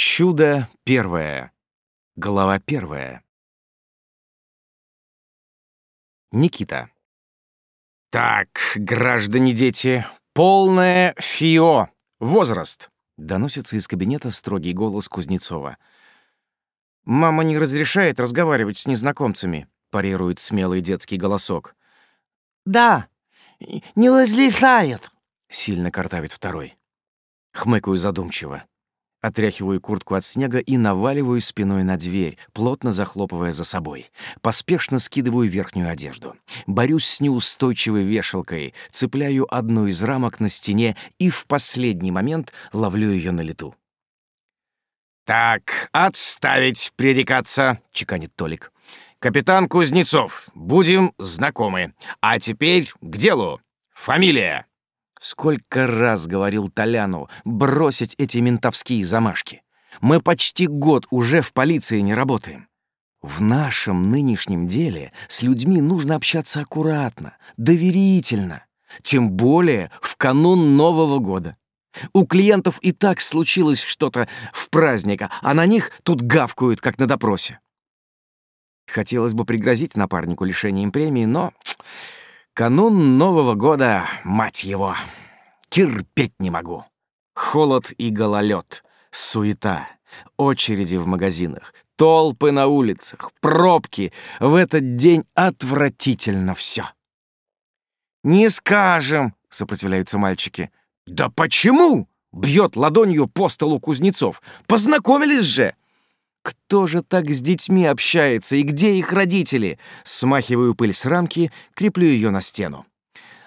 Чудо первое. Глава первая. Никита. «Так, граждане дети, полное ФИО. Возраст!» — доносится из кабинета строгий голос Кузнецова. «Мама не разрешает разговаривать с незнакомцами», — парирует смелый детский голосок. «Да, не разрешает», — сильно картавит второй. Хмыкаю задумчиво. Отряхиваю куртку от снега и наваливаю спиной на дверь, плотно захлопывая за собой. Поспешно скидываю верхнюю одежду. Борюсь с неустойчивой вешалкой, цепляю одну из рамок на стене и в последний момент ловлю ее на лету. «Так, отставить пререкаться!» — чеканит Толик. «Капитан Кузнецов, будем знакомы. А теперь к делу. Фамилия!» Сколько раз говорил Толяну бросить эти ментовские замашки. Мы почти год уже в полиции не работаем. В нашем нынешнем деле с людьми нужно общаться аккуратно, доверительно, тем более в канун Нового года. У клиентов и так случилось что-то в праздник, а на них тут гавкают, как на допросе. Хотелось бы пригрозить напарнику лишением премии, но Канун Нового года, мать его, терпеть не могу. Холод и гололед, суета, очереди в магазинах, толпы на улицах, пробки. В этот день отвратительно все. «Не скажем», — сопротивляются мальчики. «Да почему?» — бьет ладонью по столу Кузнецов. «Познакомились же!» Кто же так с детьми общается и где их родители? Смахиваю пыль с рамки, креплю ее на стену.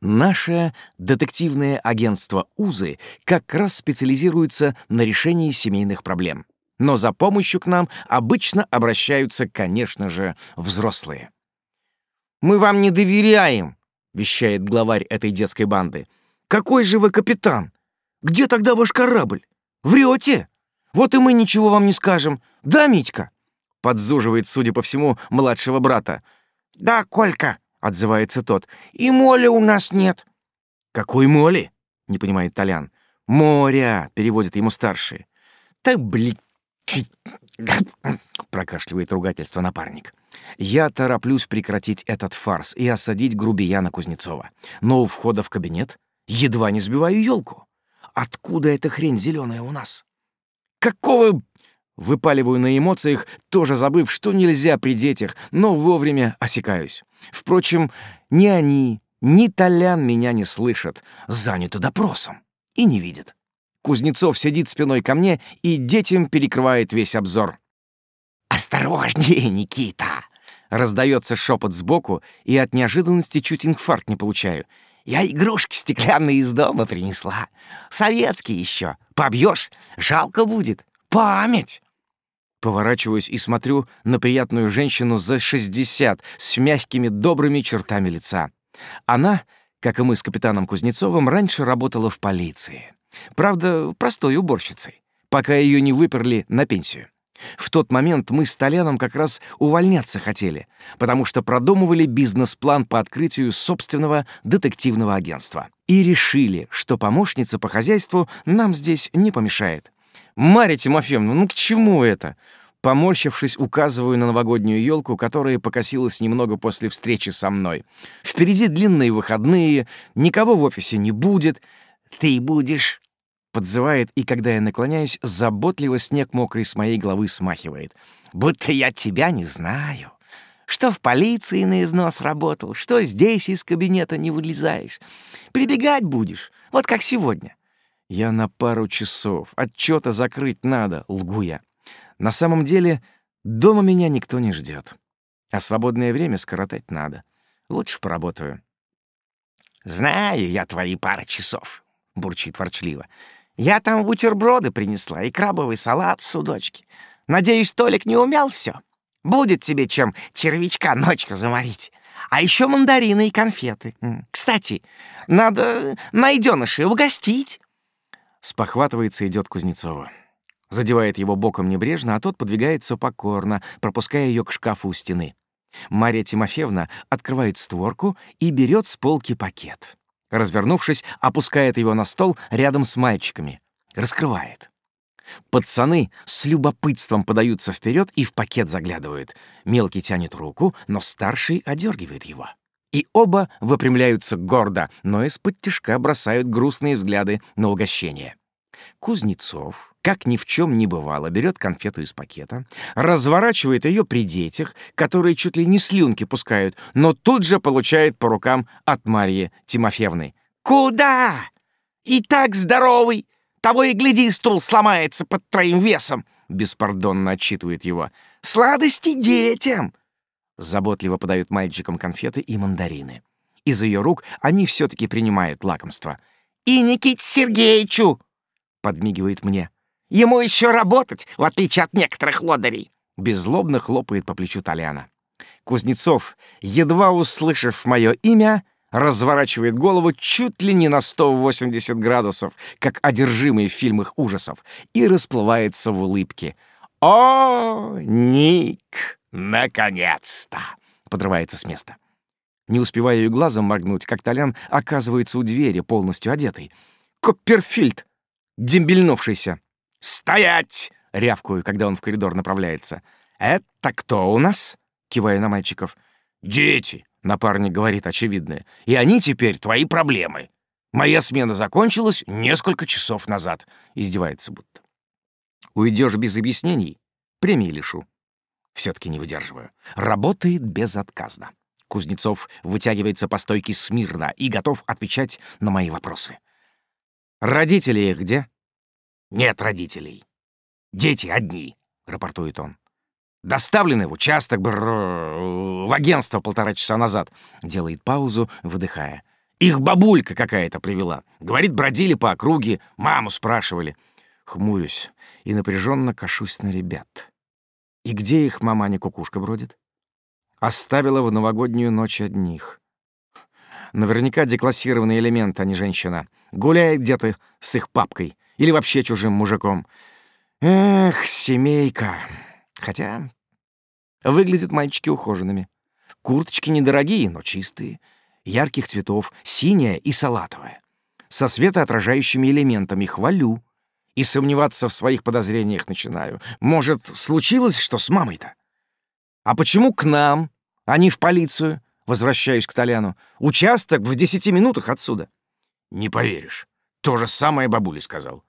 Наше детективное агентство УЗы как раз специализируется на решении семейных проблем. Но за помощью к нам обычно обращаются, конечно же, взрослые. «Мы вам не доверяем», — вещает главарь этой детской банды. «Какой же вы капитан? Где тогда ваш корабль? Врете? Вот и мы ничего вам не скажем. Да, Митька?» Подзуживает, судя по всему, младшего брата. «Да, Колька», — отзывается тот. «И моли у нас нет». «Какой моли?» — не понимает Толян. «Моря», — переводит ему старший. «Да, блин...» — прокашливает ругательство напарник. Я тороплюсь прекратить этот фарс и осадить грубияна Кузнецова. Но у входа в кабинет едва не сбиваю елку. Откуда эта хрень зеленая у нас? Какого Выпаливаю на эмоциях, тоже забыв, что нельзя при детях, но вовремя осекаюсь. Впрочем, ни они, ни Толян меня не слышат, заняты допросом и не видят. Кузнецов сидит спиной ко мне и детям перекрывает весь обзор. «Осторожнее, Никита!» Раздается шепот сбоку, и от неожиданности чуть инфаркт не получаю. «Я игрушки стеклянные из дома принесла. Советские еще. Побьешь? Жалко будет. Память!» Поворачиваюсь и смотрю на приятную женщину за 60 с мягкими добрыми чертами лица. Она, как и мы с капитаном Кузнецовым, раньше работала в полиции. Правда, простой уборщицей, пока ее не выперли на пенсию. В тот момент мы с Толяном как раз увольняться хотели, потому что продумывали бизнес-план по открытию собственного детективного агентства. И решили, что помощница по хозяйству нам здесь не помешает. «Марья Тимофеевна, ну к чему это?» Поморщившись, указываю на новогоднюю елку, которая покосилась немного после встречи со мной. «Впереди длинные выходные, никого в офисе не будет. Ты будешь...» Подзывает, и когда я наклоняюсь, заботливо снег мокрый с моей головы смахивает. «Будто я тебя не знаю. Что в полиции на износ работал, что здесь из кабинета не вылезаешь. Прибегать будешь, вот как сегодня. Я на пару часов. Отчета закрыть надо, лгу я. На самом деле, дома меня никто не ждет. А свободное время скоротать надо. Лучше поработаю. «Знаю я твои пары часов», — бурчит ворчливо. «Я там бутерброды принесла и крабовый салат в судочке. Надеюсь, Толик не умял все. Будет тебе чем червячка ночью заморить. А еще мандарины и конфеты. Кстати, надо найденышей угостить». Спохватывается, идет Кузнецова. Задевает его боком небрежно, а тот подвигается покорно, пропуская ее к шкафу у стены. Мария Тимофеевна открывает створку и берет с полки пакет. Развернувшись, опускает его на стол рядом с мальчиками. Раскрывает. Пацаны с любопытством подаются вперед и в пакет заглядывают. Мелкий тянет руку, но старший одергивает его. И оба выпрямляются гордо, но из-под тишка бросают грустные взгляды на угощение. Кузнецов, как ни в чем не бывало, берет конфету из пакета, разворачивает ее при детях, которые чуть ли не слюнки пускают, но тут же получает по рукам от Марьи Тимофеевны. «Куда? И так здоровый! Того и гляди, стул сломается под твоим весом!» Беспардонно отчитывает его. «Сладости детям!» Заботливо подают мальчикам конфеты и мандарины. Из ее рук они все-таки принимают лакомство. «И Никите Сергеевичу!» подмигивает мне. «Ему еще работать, в отличие от некоторых лодырей!» Беззлобно хлопает по плечу Толяна. Кузнецов, едва услышав мое имя, разворачивает голову чуть ли не на 180 градусов, как одержимый в фильмах ужасов, и расплывается в улыбке. «О, Ник! Наконец-то!» — подрывается с места. Не успеваю и глазом моргнуть, как Толян оказывается у двери, полностью одетый. «Копперфильд!» дембельнувшийся. «Стоять!» — рявкую, когда он в коридор направляется. «Это кто у нас?» — кивая на мальчиков. «Дети!» — напарник говорит очевидное. «И они теперь твои проблемы. Моя смена закончилась несколько часов назад», — издевается будто. «Уйдешь без объяснений? Премии лишу». Все-таки не выдерживаю. Работает безотказно. Кузнецов вытягивается по стойке смирно и готов отвечать на мои вопросы. «Родители их где?» «Нет родителей. Дети одни», — рапортует он. «Доставлены в участок, бррр, в агентство полтора часа назад», — делает паузу, выдыхая. «Их бабулька какая-то привела. Говорит, бродили по округе, маму спрашивали». Хмурюсь и напряженно кашусь на ребят. И где их мама не кукушка бродит? Оставила в новогоднюю ночь одних. Наверняка деклассированный элемент, а не женщина. Гуляет где-то с их папкой. Или вообще чужим мужиком. Эх, семейка. Хотя выглядят мальчики ухоженными. Курточки недорогие, но чистые. Ярких цветов, синяя и салатовая. Со светоотражающими элементами хвалю. И сомневаться в своих подозрениях начинаю. Может, случилось что с мамой-то? А почему к нам, а не в полицию? Возвращаюсь к Толяну. Участок в десяти минутах отсюда. Не поверишь. То же самое бабуле сказал.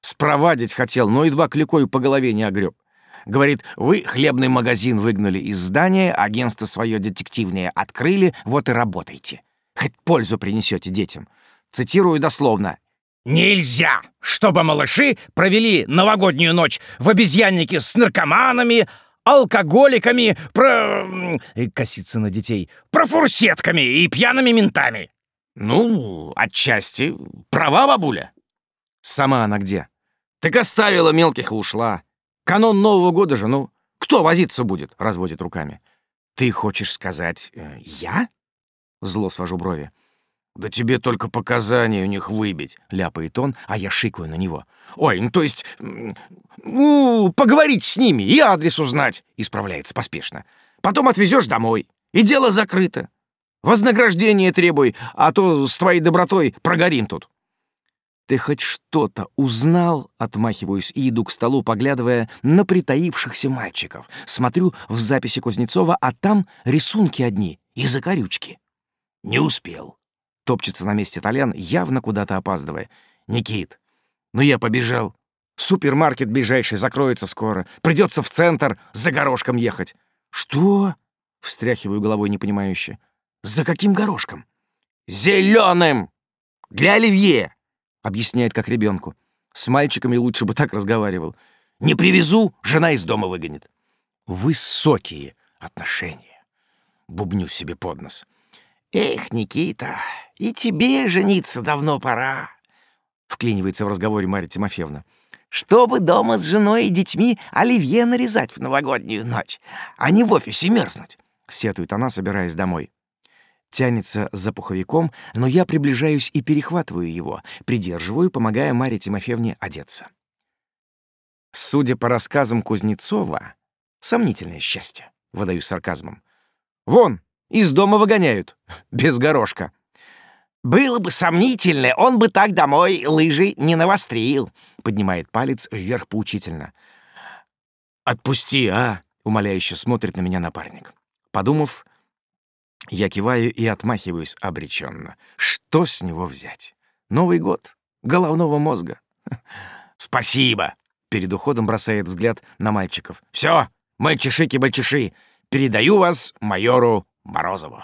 Спровадить хотел, но едва кликою по голове не огреб. Говорит, вы хлебный магазин выгнали из здания, агентство свое детективное открыли, вот и работайте. Хоть пользу принесете детям. Цитирую дословно. «Нельзя, чтобы малыши провели новогоднюю ночь в обезьяннике с наркоманами, алкоголиками, про... коситься на детей, про фурсетками и пьяными ментами. Ну, отчасти. Права, бабуля? Сама она где? Так оставила мелких и ушла. Канон Нового года же, ну, кто возиться будет? Разводит руками. Ты хочешь сказать, э, я? Зло свожу брови. «Да тебе только показания у них выбить», — ляпает он, а я шикаю на него. «Ой, ну то есть... Ну, поговорить с ними и адрес узнать», — исправляется поспешно. «Потом отвезешь домой, и дело закрыто. Вознаграждение требуй, а то с твоей добротой прогорим тут». «Ты хоть что-то узнал?» — отмахиваюсь и иду к столу, поглядывая на притаившихся мальчиков. Смотрю в записи Кузнецова, а там рисунки одни и закорючки. «Не успел», Топчется на месте Толян, явно куда-то опаздывая. «Никит, ну я побежал. Супермаркет ближайший закроется скоро. Придется в центр за горошком ехать». «Что?» — встряхиваю головой непонимающе. «За каким горошком?» «Зеленым! Для оливье!» — объясняет как ребенку. С мальчиками лучше бы так разговаривал. «Не привезу, жена из дома выгонит». Высокие отношения. Бубню себе под нос. «Эх, Никита, и тебе жениться давно пора», — вклинивается в разговоре Марья Тимофеевна. «Чтобы дома с женой и детьми оливье нарезать в новогоднюю ночь, а не в офисе мерзнуть», — сетует она, собираясь домой. Тянется за пуховиком, но я приближаюсь и перехватываю его, придерживаю, помогая Марье Тимофеевне одеться. Судя по рассказам Кузнецова, сомнительное счастье, выдаю сарказмом. «Вон, из дома выгоняют. Без горошка. Было бы сомнительно, он бы так домой лыжи не навострил. Поднимает палец вверх поучительно. «Отпусти, а!» — умоляюще смотрит на меня напарник. Подумав, я киваю и отмахиваюсь обреченно. Что с него взять? Новый год. Головного мозга. «Спасибо!» — перед уходом бросает взгляд на мальчиков. «Все, мальчишики-бальчиши, передаю вас майору Морозову».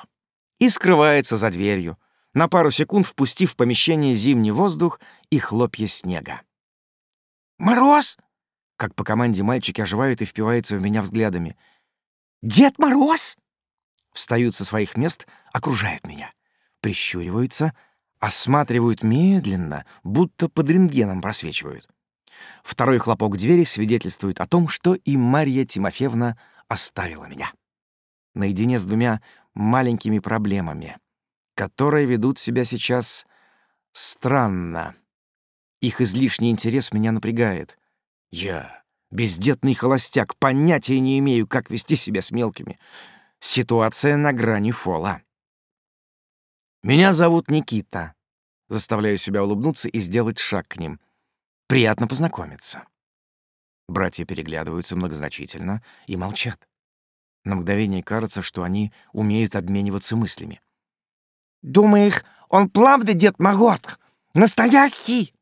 И скрывается за дверью, на пару секунд впустив в помещение зимний воздух и хлопья снега. «Мороз!» Как по команде мальчики оживают и впиваются в меня взглядами. «Дед Мороз!» Встают со своих мест, окружают меня. Прищуриваются, осматривают медленно, будто под рентгеном просвечивают. Второй хлопок двери свидетельствует о том, что и Марья Тимофеевна оставила меня. Наедине с двумя маленькими проблемами, которые ведут себя сейчас странно. Их излишний интерес меня напрягает. Я, бездетный холостяк, понятия не имею, как вести себя с мелкими. Ситуация на грани фола. Меня зовут Никита. Заставляю себя улыбнуться и сделать шаг к ним. Приятно познакомиться. Братья переглядываются многозначительно и молчат. На мгновение кажется, что они умеют обмениваться мыслями. «Думаешь, он правда Дед Мороз? Настоящий?»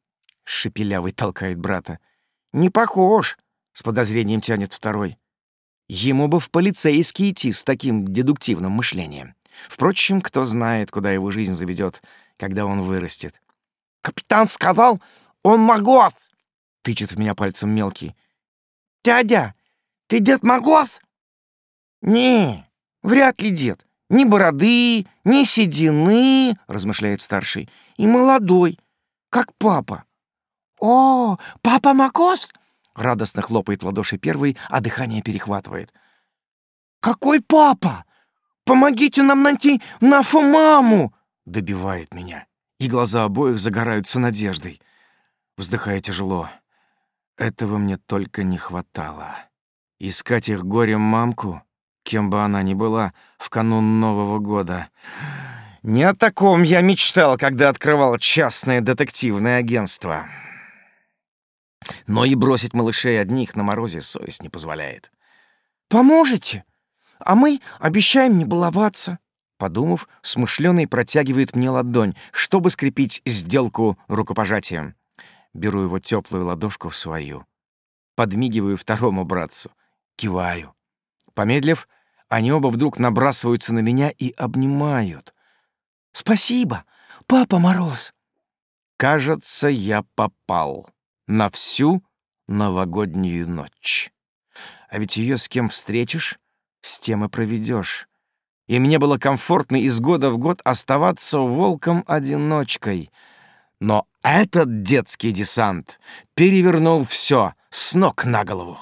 Шепелявый толкает брата. «Не похож», — с подозрением тянет второй. Ему бы в полицейский идти с таким дедуктивным мышлением. Впрочем, кто знает, куда его жизнь заведет, когда он вырастет. «Капитан сказал, он Мороз!» — тычет в меня пальцем мелкий. «Дядя, ты Дед Мороз?» «Не, вряд ли дед. Ни бороды, ни седины», — размышляет старший. «И молодой, как папа». «О, папа Макос?» — радостно хлопает ладоши первый, а дыхание перехватывает. «Какой папа? Помогите нам найти нашу маму!» — добивает меня, и глаза обоих загораются надеждой. Вздыхая тяжело. Этого мне только не хватало. Искать их горем мамку, кем бы она ни была, в канун Нового года. Не о таком я мечтал, когда открывал частное детективное агентство. Но и бросить малышей одних на морозе совесть не позволяет. «Поможете? А мы обещаем не баловаться». Подумав, смышленый протягивает мне ладонь, чтобы скрепить сделку рукопожатием. Беру его теплую ладошку в свою. Подмигиваю второму братцу. Киваю. Помедлив, они оба вдруг набрасываются на меня и обнимают. «Спасибо, Папа Мороз!» Кажется, я попал на всю новогоднюю ночь. А ведь ее с кем встретишь, с тем и проведешь. И мне было комфортно из года в год оставаться волком-одиночкой. Но этот детский десант перевернул все с ног на голову.